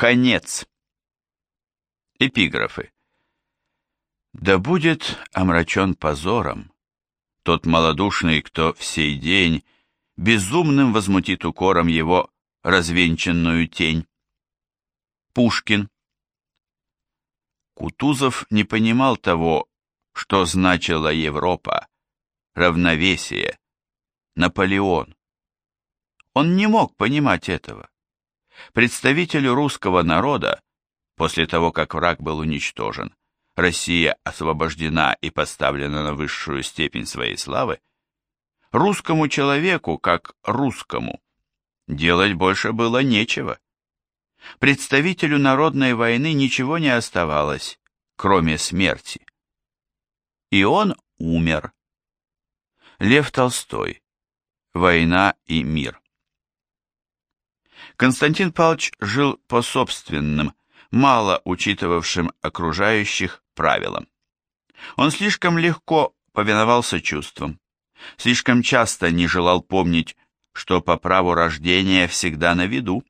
Конец. Эпиграфы. Да будет омрачен позором тот малодушный, кто в сей день безумным возмутит укором его развенчанную тень. Пушкин. Кутузов не понимал того, что значила Европа, равновесие, Наполеон. Он не мог понимать этого. Представителю русского народа, после того, как враг был уничтожен, Россия освобождена и поставлена на высшую степень своей славы, русскому человеку, как русскому, делать больше было нечего. Представителю народной войны ничего не оставалось, кроме смерти. И он умер. Лев Толстой. Война и мир. Константин Павлович жил по собственным, мало учитывавшим окружающих правилам. Он слишком легко повиновался чувствам, слишком часто не желал помнить, что по праву рождения всегда на виду.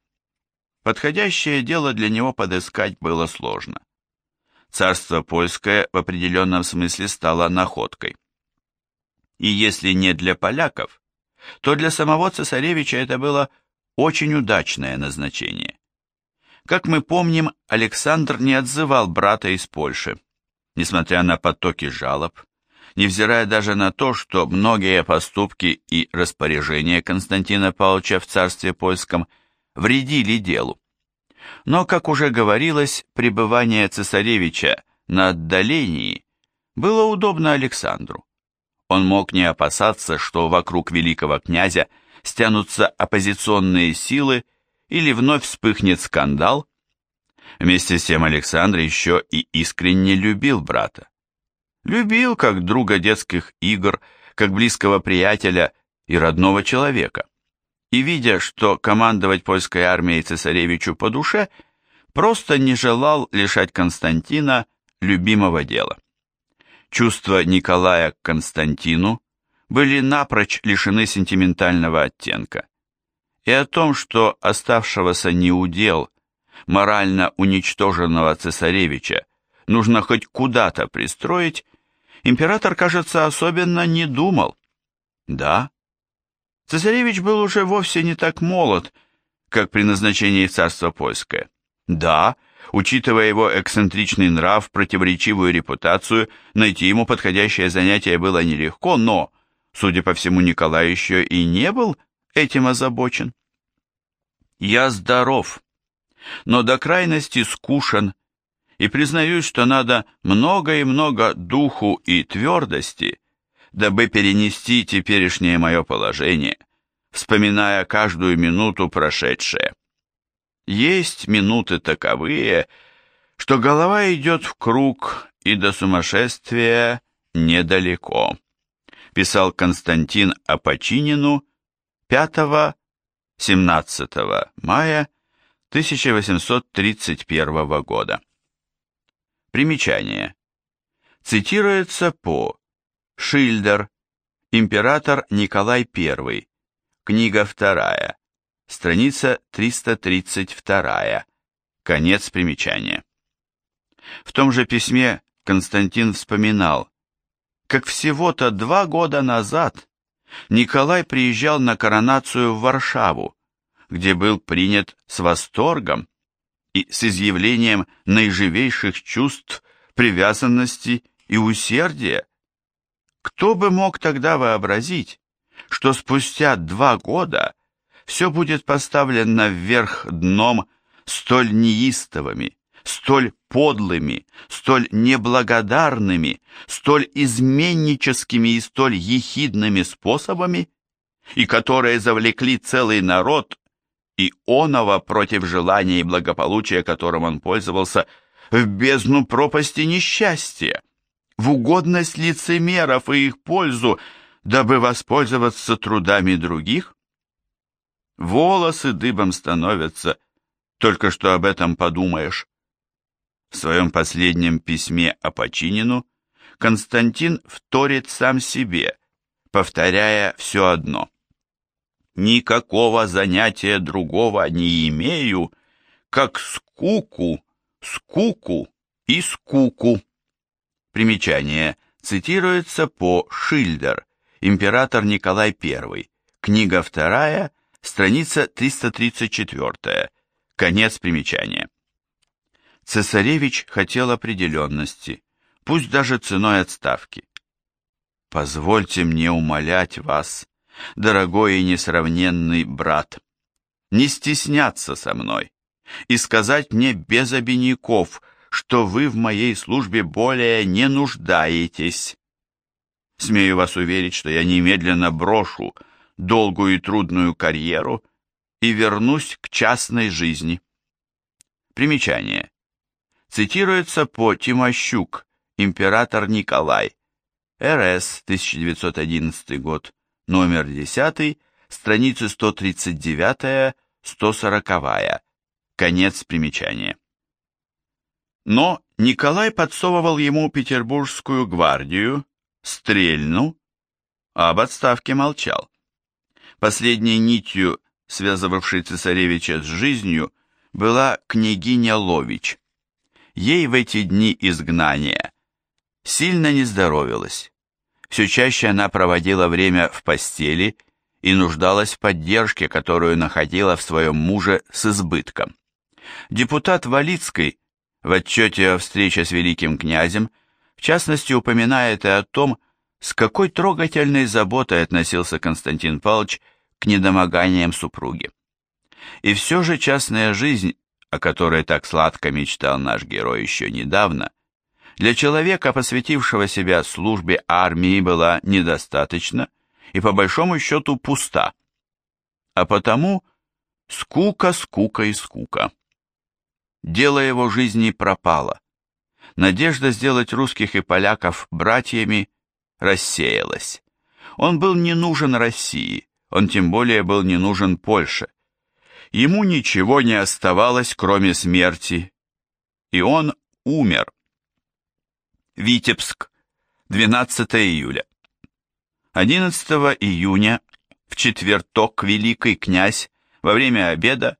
Подходящее дело для него подыскать было сложно. Царство польское в определенном смысле стало находкой. И если не для поляков, то для самого цесаревича это было очень удачное назначение. Как мы помним, Александр не отзывал брата из Польши, несмотря на потоки жалоб, невзирая даже на то, что многие поступки и распоряжения Константина Павловича в царстве польском вредили делу. Но, как уже говорилось, пребывание цесаревича на отдалении было удобно Александру. Он мог не опасаться, что вокруг великого князя стянутся оппозиционные силы или вновь вспыхнет скандал. Вместе с тем Александр еще и искренне любил брата. Любил как друга детских игр, как близкого приятеля и родного человека. И видя, что командовать польской армией цесаревичу по душе, просто не желал лишать Константина любимого дела. Чувства Николая к Константину были напрочь лишены сентиментального оттенка. И о том, что оставшегося неудел, морально уничтоженного цесаревича, нужно хоть куда-то пристроить, император, кажется, особенно не думал. Да, цесаревич был уже вовсе не так молод, как при назначении в царство польское. Да, учитывая его эксцентричный нрав, противоречивую репутацию, найти ему подходящее занятие было нелегко, но, судя по всему, Николай еще и не был этим озабочен. «Я здоров, но до крайности скушен и признаюсь, что надо много и много духу и твердости, дабы перенести теперешнее мое положение, вспоминая каждую минуту прошедшее. Есть минуты таковые, что голова идет в круг, и до сумасшествия недалеко», писал Константин Апочинину 5-17 мая 1831 года. Примечание. Цитируется по Шильдер, император Николай I, книга 2, страница 332, конец примечания. В том же письме Константин вспоминал, как всего-то два года назад Николай приезжал на коронацию в Варшаву, где был принят с восторгом и с изъявлением наиживейших чувств, привязанности и усердия. Кто бы мог тогда вообразить, что спустя два года все будет поставлено вверх дном столь неистовыми, столь подлыми, столь неблагодарными, столь изменническими и столь ехидными способами, и которые завлекли целый народ и оного против желания и благополучия, которым он пользовался, в бездну пропасти несчастья, в угодность лицемеров и их пользу, дабы воспользоваться трудами других? Волосы дыбом становятся, только что об этом подумаешь. В своем последнем письме о Починину Константин вторит сам себе, повторяя все одно – Никакого занятия другого не имею, как скуку, скуку и скуку. Примечание. Цитируется по Шильдер, император Николай I, книга 2, страница 334, конец примечания. Цесаревич хотел определенности, пусть даже ценой отставки. Позвольте мне умолять вас, дорогой и несравненный брат, не стесняться со мной и сказать мне без обиняков, что вы в моей службе более не нуждаетесь. Смею вас уверить, что я немедленно брошу долгую и трудную карьеру и вернусь к частной жизни. Примечание. Цитируется по Тимощук, император Николай, РС, 1911 год, номер 10, страницы 139-140, конец примечания. Но Николай подсовывал ему петербургскую гвардию, стрельну, а об отставке молчал. Последней нитью, связывавшей цесаревича с жизнью, была княгиня Лович. Ей в эти дни изгнания сильно не здоровилась. Все чаще она проводила время в постели и нуждалась в поддержке, которую находила в своем муже с избытком. Депутат Валицкий в отчете о встрече с великим князем в частности упоминает и о том, с какой трогательной заботой относился Константин Павлович к недомоганиям супруги. И все же частная жизнь, о которой так сладко мечтал наш герой еще недавно, для человека, посвятившего себя службе армии, была недостаточна и по большому счету пуста. А потому скука, скука и скука. Дело его жизни пропало. Надежда сделать русских и поляков братьями рассеялась. Он был не нужен России, он тем более был не нужен Польше. Ему ничего не оставалось, кроме смерти, и он умер. Витебск, 12 июля. 11 июня, в четверток, великий князь во время обеда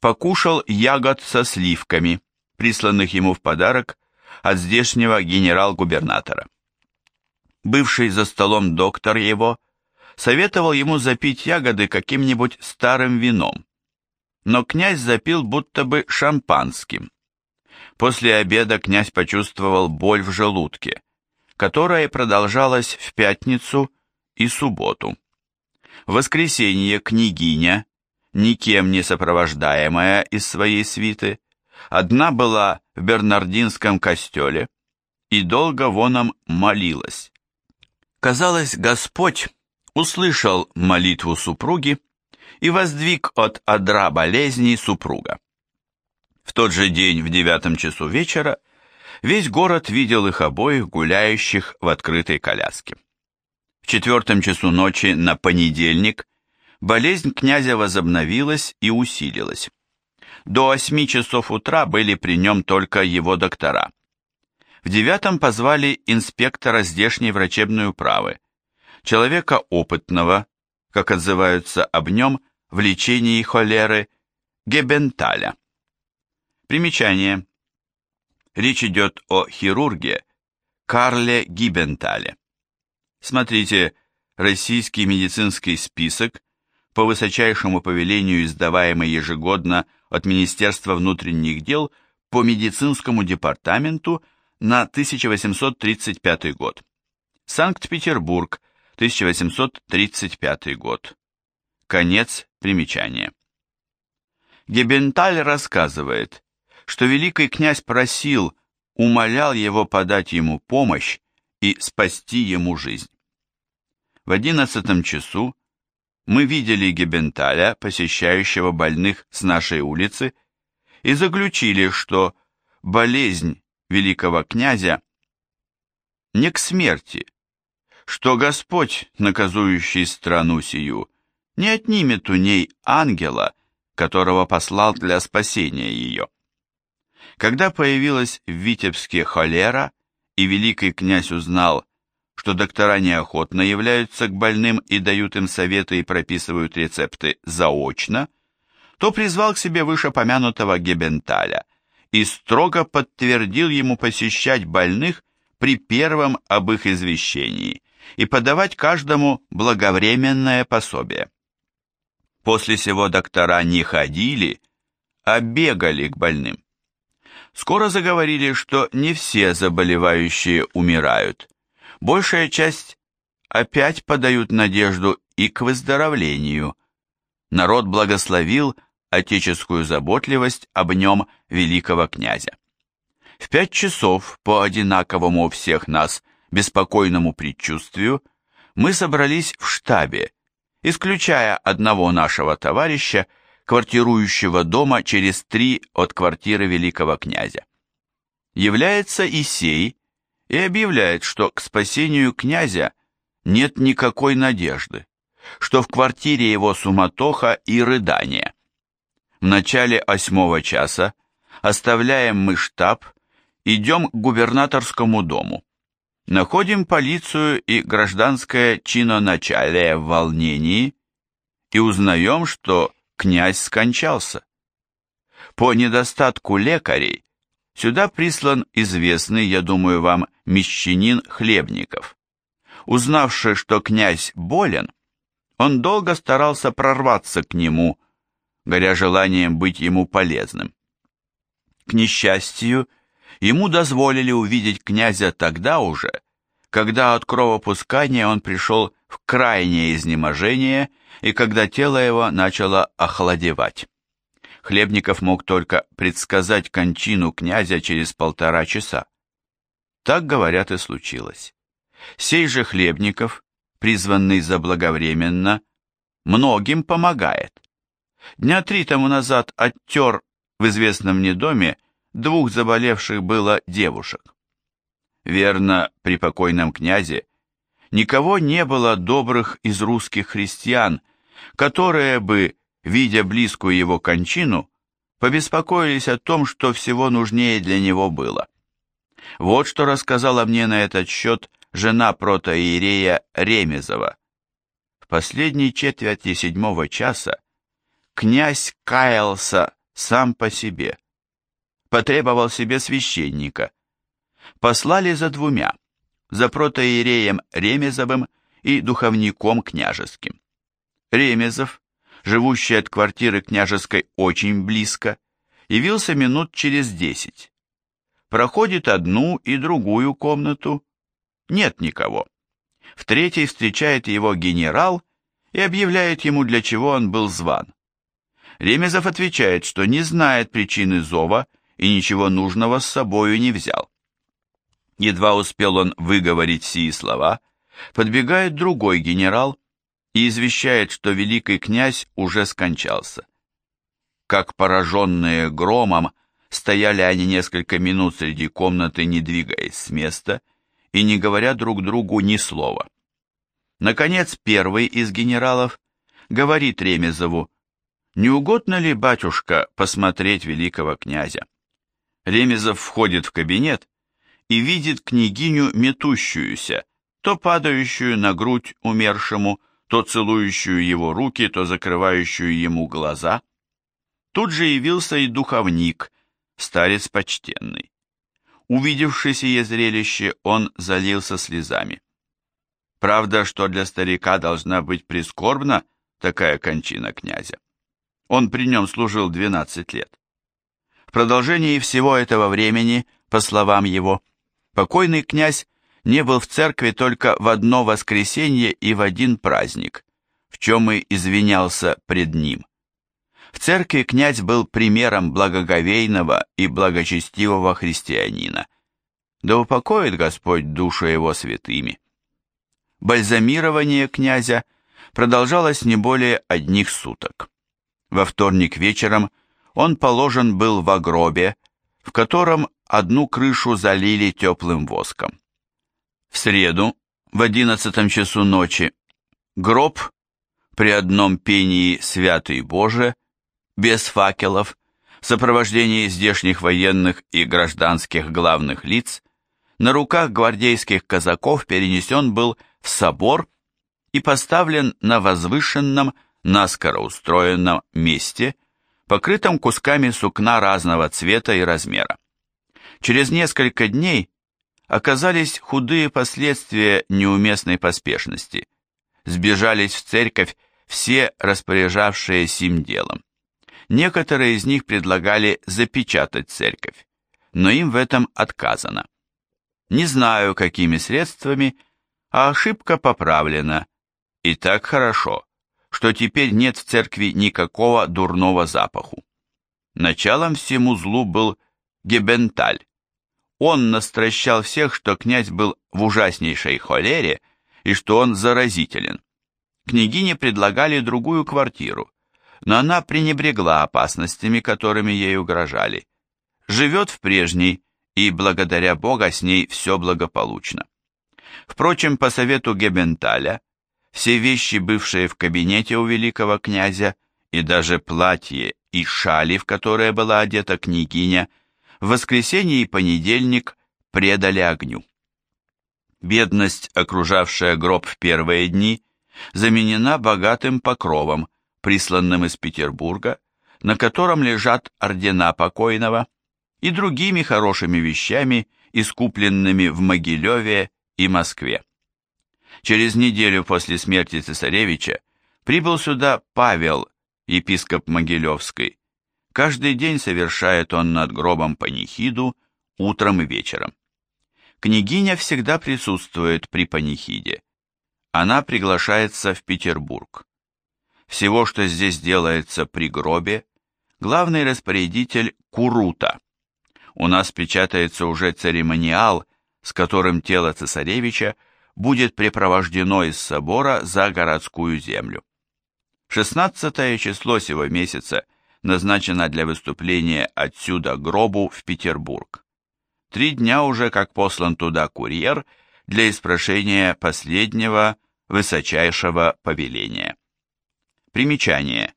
покушал ягод со сливками, присланных ему в подарок от здешнего генерал-губернатора. Бывший за столом доктор его советовал ему запить ягоды каким-нибудь старым вином, но князь запил будто бы шампанским. После обеда князь почувствовал боль в желудке, которая продолжалась в пятницу и субботу. В воскресенье княгиня, никем не сопровождаемая из своей свиты, одна была в Бернардинском костеле и долго воном молилась. Казалось, Господь услышал молитву супруги и воздвиг от одра болезней супруга. В тот же день в девятом часу вечера весь город видел их обоих гуляющих в открытой коляске. В четвертом часу ночи на понедельник болезнь князя возобновилась и усилилась. До восьми часов утра были при нем только его доктора. В девятом позвали инспектора здешней врачебной управы, человека опытного, как отзываются об нем в лечении холеры, Гебенталя. Примечание. Речь идет о хирурге Карле Гибентале. Смотрите «Российский медицинский список», по высочайшему повелению, издаваемый ежегодно от Министерства внутренних дел по медицинскому департаменту на 1835 год. Санкт-Петербург, 1835 год. Конец примечания. Гебенталь рассказывает, что великий князь просил, умолял его подать ему помощь и спасти ему жизнь. В одиннадцатом часу мы видели Гебенталя, посещающего больных с нашей улицы, и заключили, что болезнь великого князя не к смерти, что Господь, наказующий страну сию, не отнимет у ней ангела, которого послал для спасения ее. Когда появилась в Витебске холера, и великий князь узнал, что доктора неохотно являются к больным и дают им советы и прописывают рецепты заочно, то призвал к себе вышепомянутого Гебенталя и строго подтвердил ему посещать больных при первом об их извещении и подавать каждому благовременное пособие. После сего доктора не ходили, а бегали к больным. Скоро заговорили, что не все заболевающие умирают. Большая часть опять подают надежду и к выздоровлению. Народ благословил отеческую заботливость об нем великого князя. В пять часов по одинаковому у всех нас беспокойному предчувствию мы собрались в штабе, исключая одного нашего товарища, квартирующего дома через три от квартиры великого князя. Является Исей и объявляет, что к спасению князя нет никакой надежды, что в квартире его суматоха и рыдания. В начале восьмого часа оставляем мы штаб, идем к губернаторскому дому. Находим полицию и гражданское чиноначалие в волнении и узнаем, что князь скончался. По недостатку лекарей сюда прислан известный, я думаю вам, мещанин Хлебников. Узнавши, что князь болен, он долго старался прорваться к нему, горя желанием быть ему полезным. К несчастью, ему дозволили увидеть князя тогда уже, когда от кровопускания он пришел в крайнее изнеможение и когда тело его начало охладевать. Хлебников мог только предсказать кончину князя через полтора часа. Так, говорят, и случилось. Сей же Хлебников, призванный заблаговременно, многим помогает. Дня три тому назад оттер в известном мне доме двух заболевших было девушек. Верно, при покойном князе никого не было добрых из русских христиан, которые бы, видя близкую его кончину, побеспокоились о том, что всего нужнее для него было. Вот что рассказала мне на этот счет жена протоиерея Ремезова. В последней четверти седьмого часа князь каялся сам по себе. Потребовал себе священника. Послали за двумя, за протоиереем Ремезовым и духовником княжеским. Ремезов, живущий от квартиры княжеской очень близко, явился минут через десять. Проходит одну и другую комнату, нет никого. В третьей встречает его генерал и объявляет ему, для чего он был зван. Ремезов отвечает, что не знает причины зова и ничего нужного с собою не взял. Едва успел он выговорить сии слова, подбегает другой генерал и извещает, что великий князь уже скончался. Как пораженные громом, стояли они несколько минут среди комнаты, не двигаясь с места и не говоря друг другу ни слова. Наконец, первый из генералов говорит Ремезову, не угодно ли, батюшка, посмотреть великого князя? Ремезов входит в кабинет и видит княгиню метущуюся, то падающую на грудь умершему, то целующую его руки, то закрывающую ему глаза. Тут же явился и духовник, старец почтенный. Увидевши сие зрелище, он залился слезами. Правда, что для старика должна быть прискорбна такая кончина князя. Он при нем служил 12 лет. В продолжении всего этого времени, по словам его, покойный князь не был в церкви только в одно воскресенье и в один праздник, в чем и извинялся пред ним. В церкви князь был примером благоговейного и благочестивого христианина. Да упокоит Господь душу его святыми. Бальзамирование князя продолжалось не более одних суток. Во вторник вечером он положен был в гробе, в котором одну крышу залили теплым воском. В среду, в одиннадцатом часу ночи, гроб при одном пении «Святый Боже», без факелов, в сопровождении здешних военных и гражданских главных лиц, на руках гвардейских казаков перенесен был в собор и поставлен на возвышенном наскоро устроенном месте, покрытом кусками сукна разного цвета и размера. Через несколько дней оказались худые последствия неуместной поспешности. Сбежались в церковь все распоряжавшие сим делом. Некоторые из них предлагали запечатать церковь, но им в этом отказано. Не знаю, какими средствами, а ошибка поправлена. И так хорошо, что теперь нет в церкви никакого дурного запаху. Началом всему злу был Гебенталь. Он настращал всех, что князь был в ужаснейшей холере и что он заразителен. Княгине предлагали другую квартиру, но она пренебрегла опасностями, которыми ей угрожали. Живет в прежней, и благодаря Бога с ней все благополучно. Впрочем, по совету Гебенталя, все вещи, бывшие в кабинете у великого князя, и даже платье и шали, в которые была одета княгиня, в воскресенье и понедельник предали огню. Бедность, окружавшая гроб в первые дни, заменена богатым покровом, присланным из Петербурга, на котором лежат ордена покойного, и другими хорошими вещами, искупленными в Могилеве и Москве. Через неделю после смерти цесаревича прибыл сюда Павел, епископ Могилевской. Каждый день совершает он над гробом панихиду утром и вечером. Княгиня всегда присутствует при панихиде. Она приглашается в Петербург. Всего, что здесь делается при гробе, главный распорядитель Курута. У нас печатается уже церемониал, с которым тело цесаревича будет препровождено из собора за городскую землю. 16 число сего месяца назначено для выступления отсюда гробу в Петербург. Три дня уже как послан туда курьер для испрошения последнего высочайшего повеления. Примечание.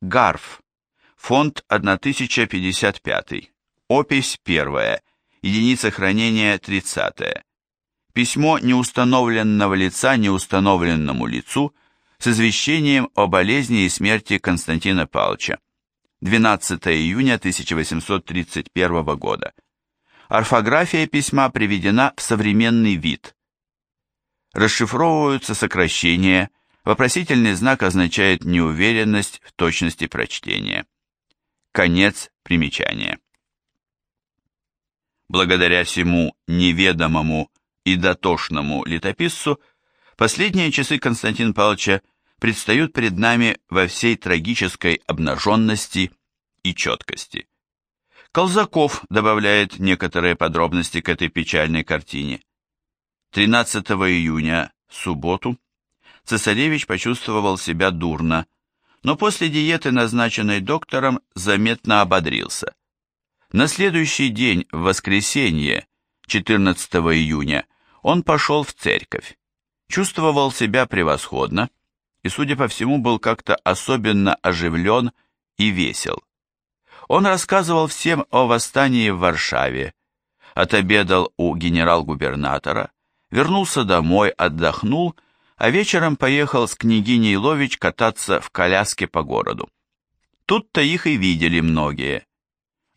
Гарф. Фонд 1055. Опись 1. Единица хранения 30. Письмо неустановленного лица неустановленному лицу с извещением о болезни и смерти Константина Павловича. 12 июня 1831 года. Орфография письма приведена в современный вид. Расшифровываются сокращения, вопросительный знак означает неуверенность в точности прочтения. Конец примечания. Благодаря всему неведомому и дотошному летописцу, последние часы Константина Павловича предстают перед нами во всей трагической обнаженности и четкости. Колзаков добавляет некоторые подробности к этой печальной картине. 13 июня, субботу, цесаревич почувствовал себя дурно, но после диеты, назначенной доктором, заметно ободрился. На следующий день, в воскресенье, 14 июня, он пошел в церковь. Чувствовал себя превосходно и, судя по всему, был как-то особенно оживлен и весел. Он рассказывал всем о восстании в Варшаве, отобедал у генерал-губернатора, вернулся домой, отдохнул, а вечером поехал с княгиней Лович кататься в коляске по городу. Тут-то их и видели многие.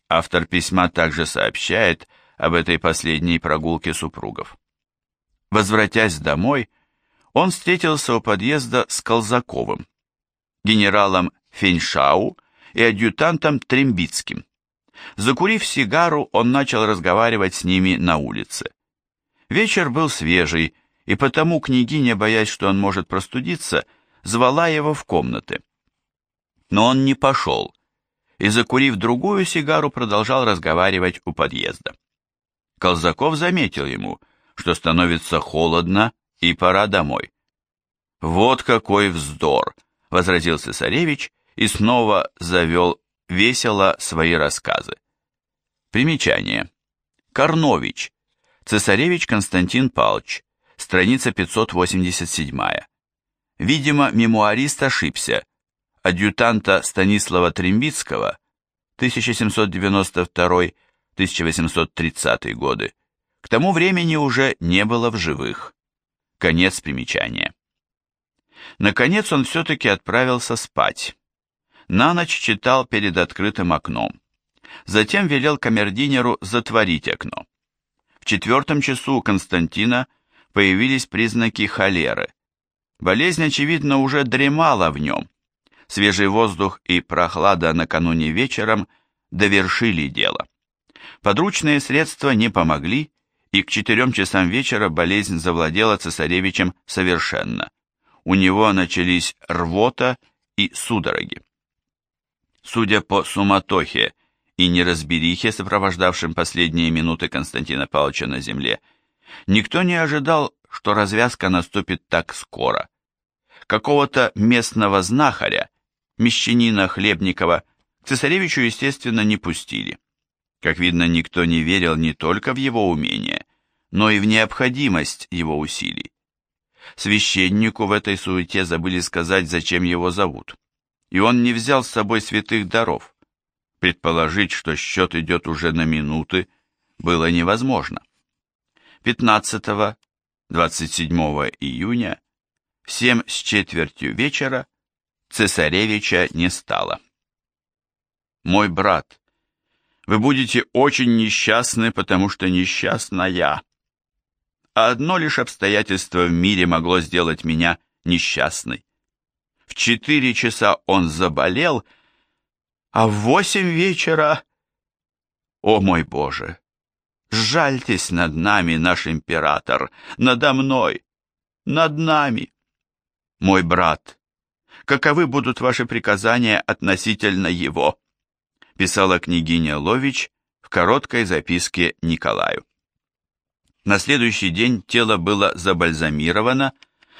Автор письма также сообщает об этой последней прогулке супругов. Возвратясь домой, он встретился у подъезда с Колзаковым, генералом Феншау и адъютантом Трембицким. Закурив сигару, он начал разговаривать с ними на улице. Вечер был свежий, и потому княгиня, боясь, что он может простудиться, звала его в комнаты. Но он не пошел, и, закурив другую сигару, продолжал разговаривать у подъезда. Колзаков заметил ему, что становится холодно и пора домой. «Вот какой вздор!» — возразил цесаревич и снова завел весело свои рассказы. Примечание. Корнович. Цесаревич Константин Павлович. Страница 587. Видимо, мемуарист ошибся. Адъютанта Станислава Трембицкого 1792-1830 годы к тому времени уже не было в живых. Конец примечания. Наконец он все-таки отправился спать на ночь читал перед открытым окном. Затем велел камердинеру затворить окно. В четвертом часу у Константина появились признаки холеры. Болезнь, очевидно, уже дремала в нем. Свежий воздух и прохлада накануне вечером довершили дело. Подручные средства не помогли, и к четырем часам вечера болезнь завладела цесаревичем совершенно. У него начались рвота и судороги. Судя по суматохе и неразберихе, сопровождавшим последние минуты Константина Павловича на земле, никто не ожидал, что развязка наступит так скоро. Какого-то местного знахаря, мещанина Хлебникова, к цесаревичу, естественно, не пустили. Как видно, никто не верил не только в его умение, но и в необходимость его усилий. Священнику в этой суете забыли сказать, зачем его зовут, и он не взял с собой святых даров. Предположить, что счет идет уже на минуты, было невозможно. 15-27 июня в семь с четвертью вечера цесаревича не стало. «Мой брат, вы будете очень несчастны, потому что несчастна я. Одно лишь обстоятельство в мире могло сделать меня несчастной. В четыре часа он заболел, а в восемь вечера... О мой Боже! Жальтесь над нами, наш император, надо мной, над нами. Мой брат, каковы будут ваши приказания относительно его? Писала княгиня Лович в короткой записке Николаю. На следующий день тело было забальзамировано,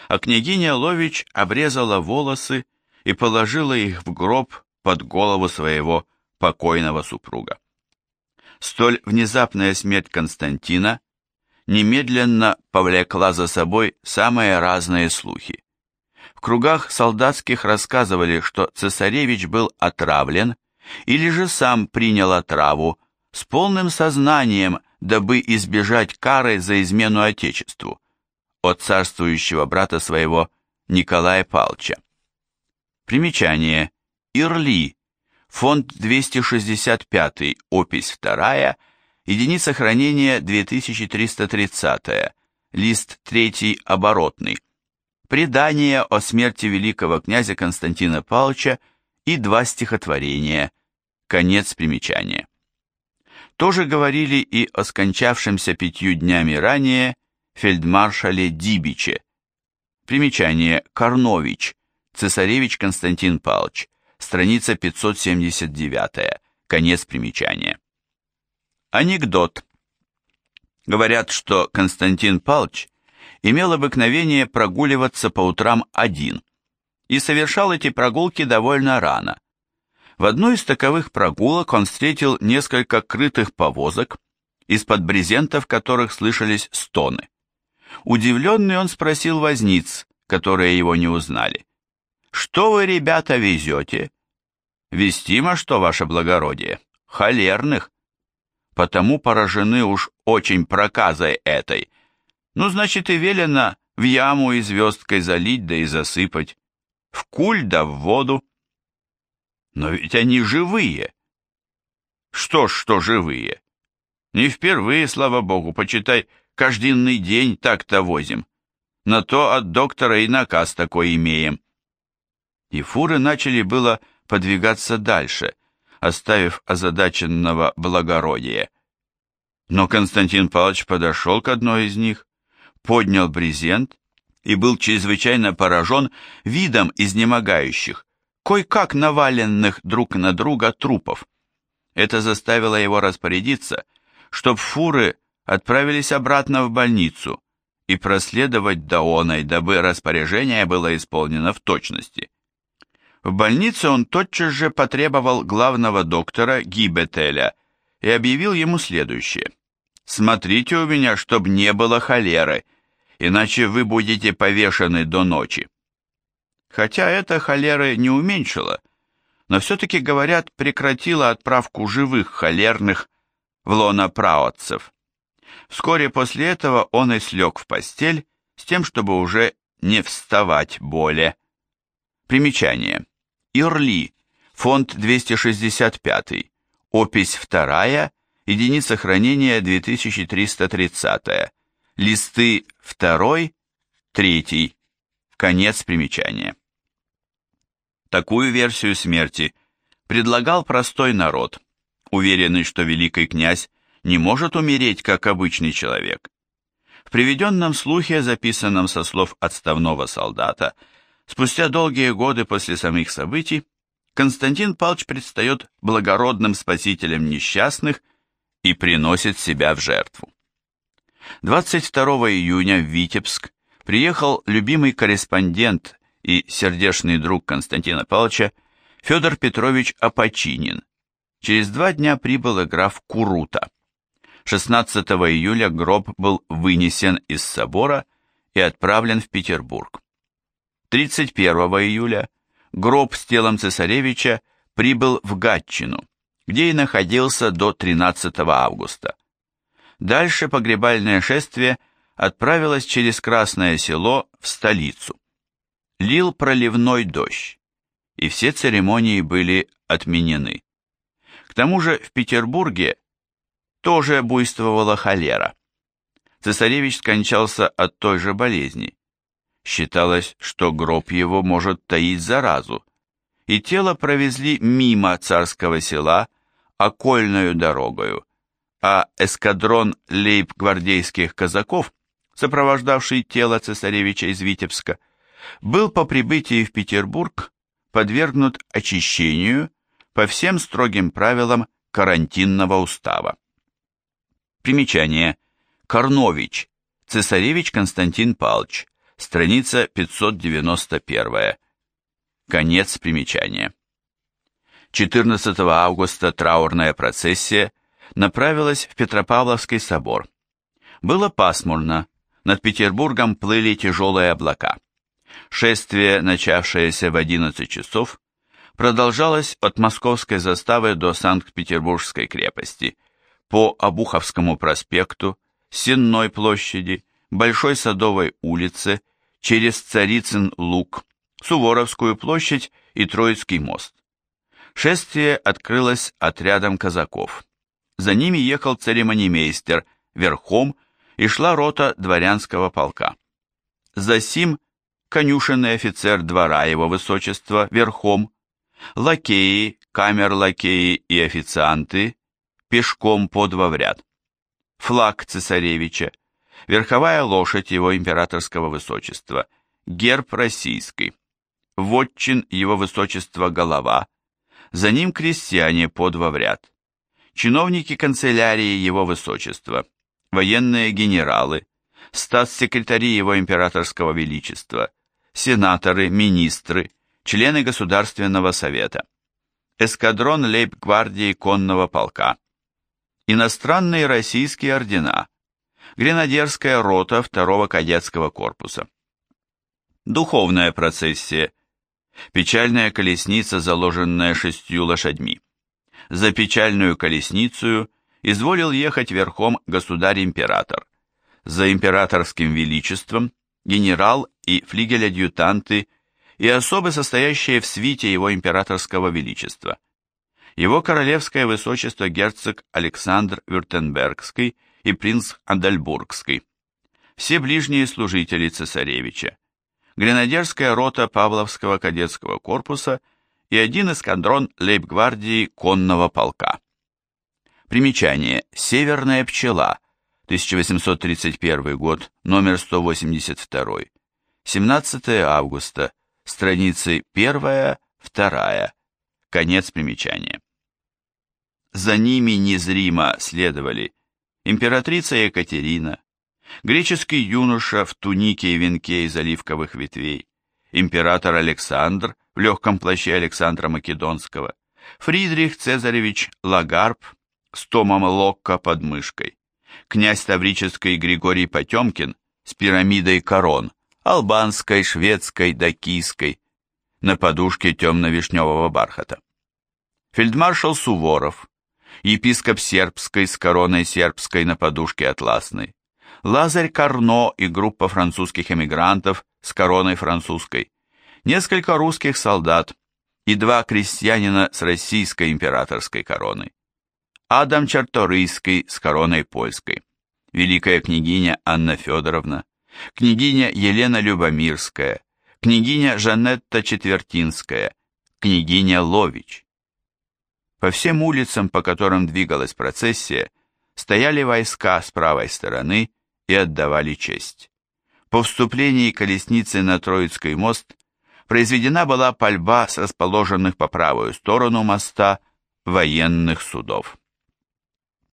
а княгиня Лович обрезала волосы и положила их в гроб под голову своего покойного супруга. Столь внезапная смерть Константина немедленно повлекла за собой самые разные слухи. В кругах солдатских рассказывали, что цесаревич был отравлен или же сам принял отраву с полным сознанием, дабы избежать кары за измену Отечеству от царствующего брата своего Николая Палча. Примечание. Ирли. Фонд 265, опись 2, единица хранения 2330, лист 3 оборотный. Предание о смерти великого князя Константина Павловича и два стихотворения. Конец примечания. Тоже говорили и о скончавшемся пятью днями ранее фельдмаршале Дибиче. Примечание Карнович, цесаревич Константин Павлович, страница 579, конец примечания. Анекдот. Говорят, что Константин Павлович имел обыкновение прогуливаться по утрам один и совершал эти прогулки довольно рано. В одной из таковых прогулок он встретил несколько крытых повозок, из-под брезентов которых слышались стоны. Удивленный он спросил возниц, которые его не узнали. «Что вы, ребята, везете?» «Вестимо, что, ваше благородие, холерных». «Потому поражены уж очень проказой этой. Ну, значит, и велено в яму и звездкой залить да и засыпать, в куль да в воду». «Но ведь они живые». «Что ж, что живые?» «Не впервые, слава богу, почитай, каждый день так-то возим. На то от доктора и наказ такой имеем» и фуры начали было подвигаться дальше, оставив озадаченного благородия. Но Константин Павлович подошел к одной из них, поднял брезент и был чрезвычайно поражен видом изнемогающих, кое-как наваленных друг на друга трупов. Это заставило его распорядиться, чтоб фуры отправились обратно в больницу и проследовать до оной, дабы распоряжение было исполнено в точности. В больнице он тотчас же потребовал главного доктора Гибетеля и объявил ему следующее. «Смотрите у меня, чтоб не было холеры, иначе вы будете повешены до ночи». Хотя это холеры не уменьшило, но все-таки, говорят, прекратило отправку живых холерных в лона праотцев. Вскоре после этого он и слег в постель с тем, чтобы уже не вставать более. Примечание. Ирли. фонд 265, опись 2, единица хранения 2330, листы 2, 3, конец примечания. Такую версию смерти предлагал простой народ, уверенный, что великий князь не может умереть, как обычный человек. В приведенном слухе, записанном со слов отставного солдата, спустя долгие годы после самих событий, Константин Павлович предстает благородным спасителем несчастных и приносит себя в жертву. 22 июня в Витебск приехал любимый корреспондент и сердечный друг Константина Павловича Федор Петрович Апочинин. Через два дня прибыл и граф Курута. 16 июля гроб был вынесен из собора и отправлен в Петербург. 31 июля гроб с телом цесаревича прибыл в Гатчину, где и находился до 13 августа. Дальше погребальное шествие отправилось через Красное село в столицу. Лил проливной дождь, и все церемонии были отменены. К тому же в Петербурге тоже буйствовала холера. Цесаревич скончался от той же болезни. Считалось, что гроб его может таить заразу, и тело провезли мимо царского села окольную дорогою, а эскадрон лейб-гвардейских казаков, сопровождавший тело цесаревича из Витебска, был по прибытии в Петербург подвергнут очищению по всем строгим правилам карантинного устава. Примечание. Корнович. Цесаревич Константин Палч. Страница 591. Конец примечания. 14 августа траурная процессия направилась в Петропавловский собор. Было пасмурно, над Петербургом плыли тяжелые облака. Шествие, начавшееся в 11 часов, продолжалось от Московской заставы до Санкт-Петербургской крепости – по Обуховскому проспекту, Сенной площади, Большой Садовой улице, через Царицын луг, Суворовскую площадь и Троицкий мост. Шествие открылось отрядом казаков. За ними ехал церемонимейстер верхом и шла рота дворянского полка. За сим конюшенный офицер двора его высочества верхом, лакеи, камер-лакеи и официанты пешком по два в ряд. Флаг цесаревича, верховая лошадь его императорского высочества, герб российский, вотчин его высочества голова, за ним крестьяне по два в ряд, чиновники канцелярии его высочества, военные генералы, статс-секретари его императорского величества, сенаторы, министры, члены Государственного совета, эскадрон лейб-гвардии конного полка, иностранные российские ордена, гренадерская рота второго кадетского корпуса. Духовная процессия, печальная колесница, заложенная шестью лошадьми. За печальную колесницу изволил ехать верхом государь-император. За императорским величеством генерал и флигель-адъютанты и особы, состоящие в свите его императорского величества – его королевское высочество герцог Александр Вюртембергский и принц Андельбургский, все ближние служители цесаревича, гренадерская рота Павловского кадетского корпуса и один эскадрон лейб-гвардии конного полка. Примечание. Северная пчела. 1831 год, номер 182. 17 августа. Страницы 1, 2. Конец примечания. За ними незримо следовали императрица Екатерина, греческий юноша в тунике и венке из оливковых ветвей, император Александр в легком плаще Александра Македонского, Фридрих Цезаревич Лагарб с томом Локка под мышкой, князь Таврический Григорий Потемкин с пирамидой корон, албанской, шведской, дакийской, на подушке темно-вишневого бархата. Фельдмаршал Суворов, епископ сербской с короной сербской на подушке атласной, Лазарь Карно и группа французских эмигрантов с короной французской, несколько русских солдат, и два крестьянина с российской императорской короной. Адам Чарторийский с короной польской, великая княгиня Анна Федоровна, княгиня Елена Любомирская, княгиня Жанетта Четвертинская, княгиня Лович. По всем улицам, по которым двигалась процессия, стояли войска с правой стороны и отдавали честь. По вступлении колесницы на Троицкий мост произведена была пальба с расположенных по правую сторону моста военных судов.